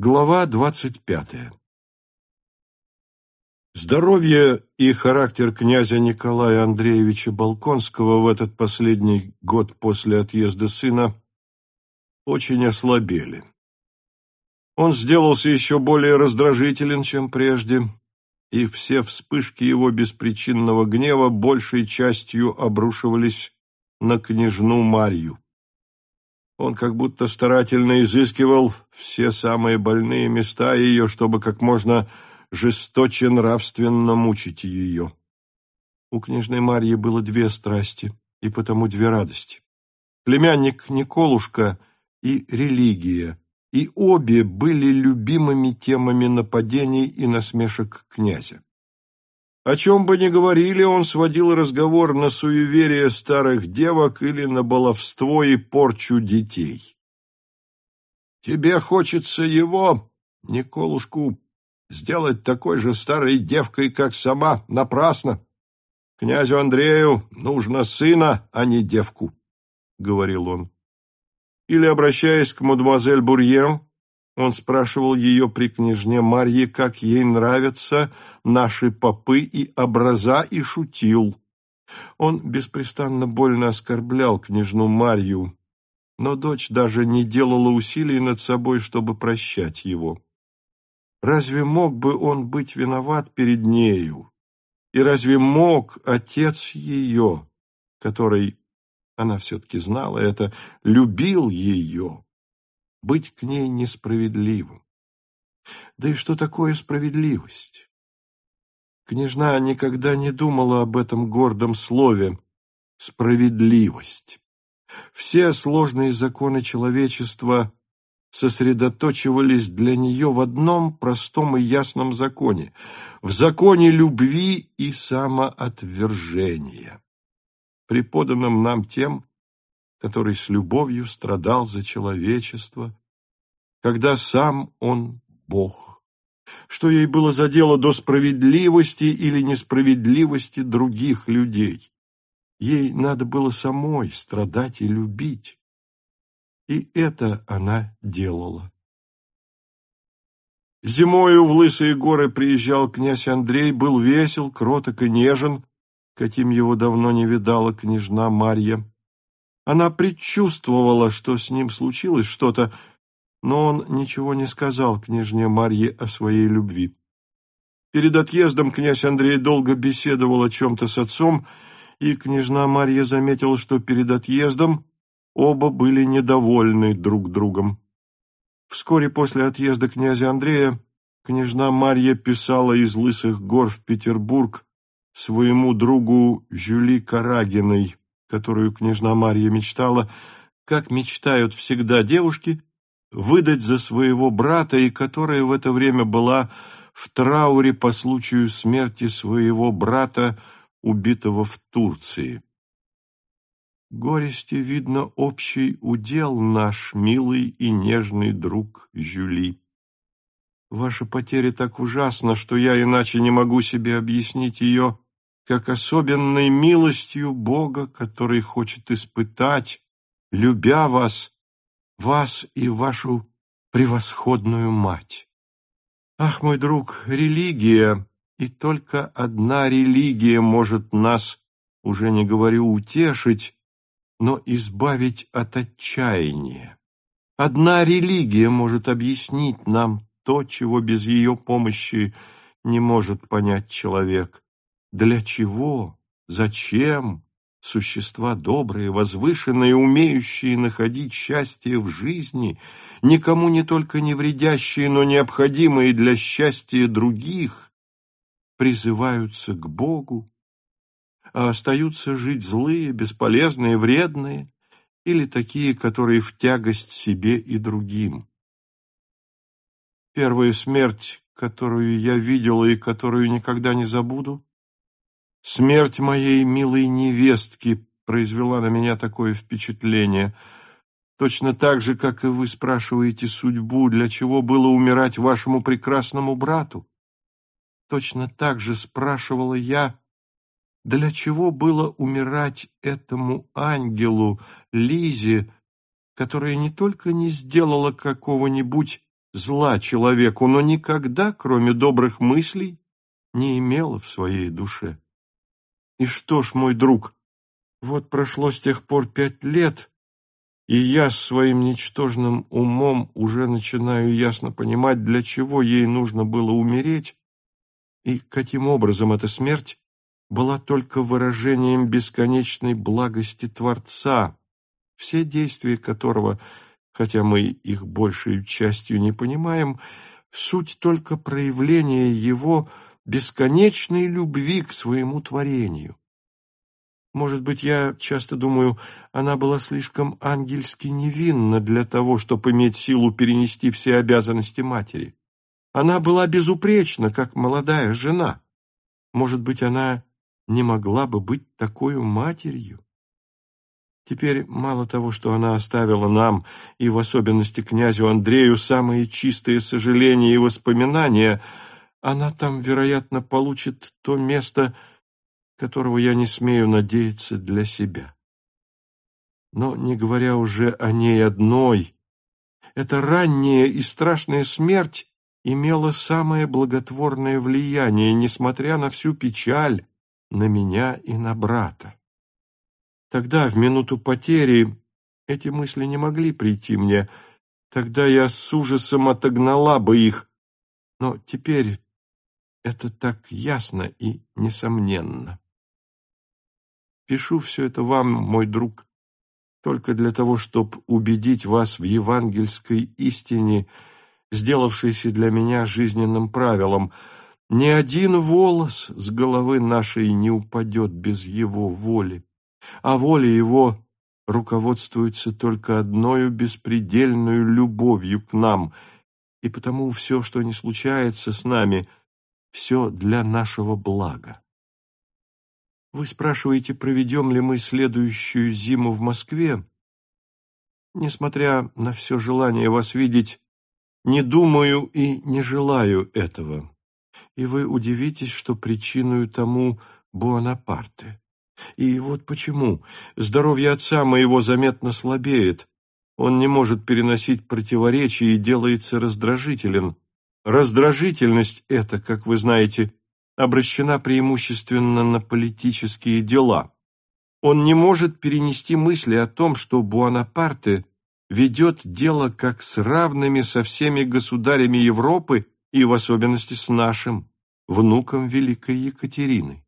Глава двадцать пятая Здоровье и характер князя Николая Андреевича Балконского в этот последний год после отъезда сына очень ослабели. Он сделался еще более раздражителен, чем прежде, и все вспышки его беспричинного гнева большей частью обрушивались на княжну Марью. Он как будто старательно изыскивал все самые больные места ее, чтобы как можно жесточе нравственно мучить ее. У княжной Марьи было две страсти и потому две радости. Племянник Николушка и религия, и обе были любимыми темами нападений и насмешек князя. О чем бы ни говорили, он сводил разговор на суеверие старых девок или на баловство и порчу детей. «Тебе хочется его, Николушку, сделать такой же старой девкой, как сама, напрасно. Князю Андрею нужно сына, а не девку», — говорил он. Или, обращаясь к мадемуазель Бурьен, он спрашивал ее при княжне Марье, как ей нравятся наши попы и образа, и шутил. Он беспрестанно больно оскорблял княжну Марью, но дочь даже не делала усилий над собой, чтобы прощать его. Разве мог бы он быть виноват перед нею? И разве мог отец ее, который, она все-таки знала это, любил ее, быть к ней несправедливым. Да и что такое справедливость? Княжна никогда не думала об этом гордом слове «справедливость». Все сложные законы человечества сосредоточивались для нее в одном простом и ясном законе – в законе любви и самоотвержения, преподанном нам тем, который с любовью страдал за человечество, когда сам он Бог. Что ей было за дело до справедливости или несправедливости других людей? Ей надо было самой страдать и любить. И это она делала. Зимою в Лысые горы приезжал князь Андрей, был весел, кроток и нежен, каким его давно не видала княжна Марья. Она предчувствовала, что с ним случилось что-то, но он ничего не сказал княжне Марье о своей любви. Перед отъездом князь Андрей долго беседовал о чем-то с отцом, и княжна Марья заметила, что перед отъездом оба были недовольны друг другом. Вскоре после отъезда князя Андрея княжна Марья писала из Лысых гор в Петербург своему другу Жюли Карагиной, которую княжна Марья мечтала, как мечтают всегда девушки, выдать за своего брата, и которая в это время была в трауре по случаю смерти своего брата, убитого в Турции. Горести, видно, общий удел наш, милый и нежный друг Жюли. Ваша потеря так ужасна, что я иначе не могу себе объяснить ее, как особенной милостью Бога, который хочет испытать, любя вас, вас и вашу превосходную мать. Ах, мой друг, религия, и только одна религия может нас, уже не говорю утешить, но избавить от отчаяния. Одна религия может объяснить нам то, чего без ее помощи не может понять человек. Для чего? Зачем? Существа добрые, возвышенные, умеющие находить счастье в жизни, никому не только не вредящие, но необходимые для счастья других, призываются к Богу, а остаются жить злые, бесполезные, вредные или такие, которые в тягость себе и другим. Первая смерть, которую я видела и которую никогда не забуду, Смерть моей милой невестки произвела на меня такое впечатление. Точно так же, как и вы спрашиваете судьбу, для чего было умирать вашему прекрасному брату. Точно так же спрашивала я, для чего было умирать этому ангелу, Лизе, которая не только не сделала какого-нибудь зла человеку, но никогда, кроме добрых мыслей, не имела в своей душе. И что ж, мой друг, вот прошло с тех пор пять лет, и я своим ничтожным умом уже начинаю ясно понимать, для чего ей нужно было умереть, и каким образом эта смерть была только выражением бесконечной благости Творца, все действия которого, хотя мы их большей частью не понимаем, суть только проявление его бесконечной любви к своему творению. Может быть, я часто думаю, она была слишком ангельски невинна для того, чтобы иметь силу перенести все обязанности матери. Она была безупречна, как молодая жена. Может быть, она не могла бы быть такой матерью? Теперь мало того, что она оставила нам, и в особенности князю Андрею, самые чистые сожаления и воспоминания, она там, вероятно, получит то место, которого я не смею надеяться для себя. Но, не говоря уже о ней одной, эта ранняя и страшная смерть имела самое благотворное влияние, несмотря на всю печаль, на меня и на брата. Тогда, в минуту потери, эти мысли не могли прийти мне, тогда я с ужасом отогнала бы их, но теперь это так ясно и несомненно. Пишу все это вам, мой друг, только для того, чтобы убедить вас в евангельской истине, сделавшейся для меня жизненным правилом. Ни один волос с головы нашей не упадет без его воли, а воля его руководствуется только одною беспредельную любовью к нам, и потому все, что не случается с нами, все для нашего блага. Вы спрашиваете, проведем ли мы следующую зиму в Москве? Несмотря на все желание вас видеть, не думаю и не желаю этого. И вы удивитесь, что причиной тому Буанапарте. И вот почему. Здоровье отца моего заметно слабеет. Он не может переносить противоречия и делается раздражителен. Раздражительность эта, как вы знаете, обращена преимущественно на политические дела. Он не может перенести мысли о том, что Буанапарте ведет дело как с равными со всеми государями Европы и в особенности с нашим, внуком Великой Екатерины.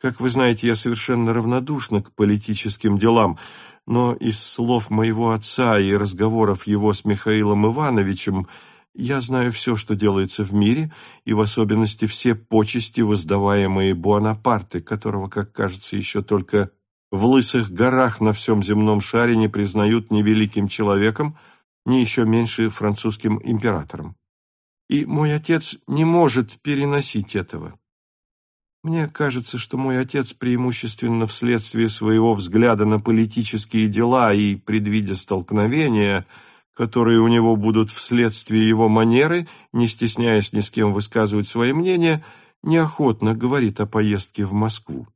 Как вы знаете, я совершенно равнодушна к политическим делам, но из слов моего отца и разговоров его с Михаилом Ивановичем – я знаю все, что делается в мире, и в особенности все почести, воздаваемые Буанапарте, которого, как кажется, еще только в лысых горах на всем земном шаре не признают ни великим человеком, ни еще меньше французским императором. И мой отец не может переносить этого. Мне кажется, что мой отец преимущественно вследствие своего взгляда на политические дела и предвидя столкновения – которые у него будут вследствие его манеры, не стесняясь ни с кем высказывать свои мнения, неохотно говорит о поездке в Москву.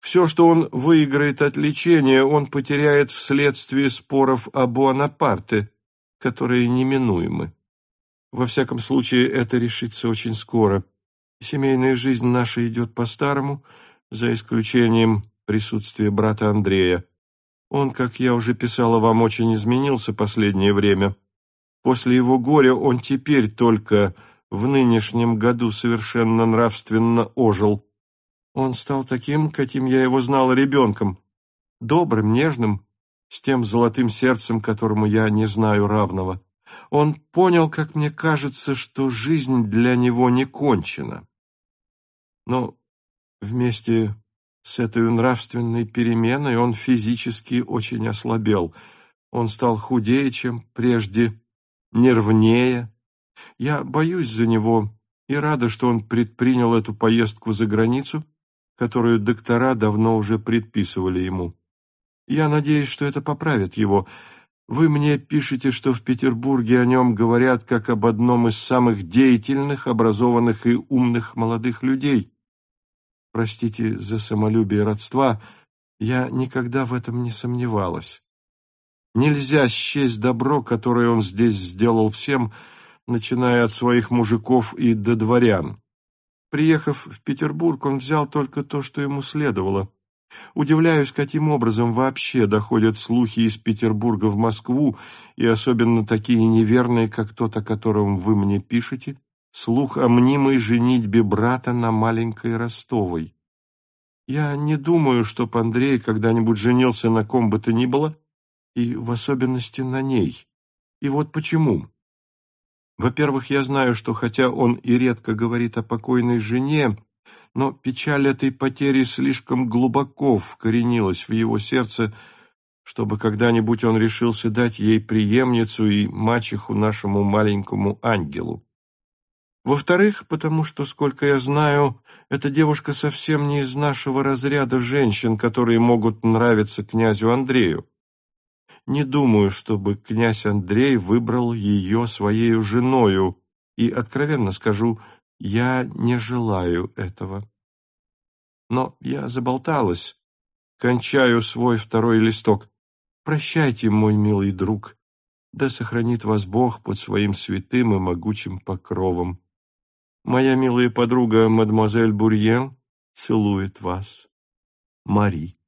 Все, что он выиграет от лечения, он потеряет вследствие споров о Буанапарте, которые неминуемы. Во всяком случае, это решится очень скоро. Семейная жизнь наша идет по-старому, за исключением присутствия брата Андрея. Он, как я уже писала вам, очень изменился последнее время. После его горя он теперь только в нынешнем году совершенно нравственно ожил. Он стал таким, каким я его знала ребенком, добрым, нежным, с тем золотым сердцем, которому я не знаю равного. Он понял, как мне кажется, что жизнь для него не кончена. Но вместе с этой нравственной переменой он физически очень ослабел. Он стал худее, чем прежде, нервнее. Я боюсь за него и рада, что он предпринял эту поездку за границу, которую доктора давно уже предписывали ему. Я надеюсь, что это поправит его. Вы мне пишете, что в Петербурге о нем говорят как об одном из самых деятельных, образованных и умных молодых людей простите за самолюбие родства, я никогда в этом не сомневалась. Нельзя счесть добро, которое он здесь сделал всем, начиная от своих мужиков и до дворян. Приехав в Петербург, он взял только то, что ему следовало. Удивляюсь, каким образом вообще доходят слухи из Петербурга в Москву, и особенно такие неверные, как тот, о котором вы мне пишете, слух о мнимой женитьбе брата на маленькой Ростовой. Я не думаю, чтоб Андрей когда-нибудь женился на ком бы то ни было, и в особенности на ней. И вот почему. Во-первых, я знаю, что хотя он и редко говорит о покойной жене, но печаль этой потери слишком глубоко вкоренилась в его сердце, чтобы когда-нибудь он решился дать ей преемницу и мачеху нашему маленькому ангелу. Во-вторых, потому что, сколько я знаю, эта девушка совсем не из нашего разряда женщин, которые могут нравиться князю Андрею. Не думаю, чтобы князь Андрей выбрал ее своей женою, и, откровенно скажу, я не желаю этого. Но я заболталась. Кончаю свой второй листок. Прощайте, мой милый друг. Да сохранит вас Бог под своим святым и могучим покровом. Моя милая подруга, мадемуазель Бурьен, целует вас. Мари.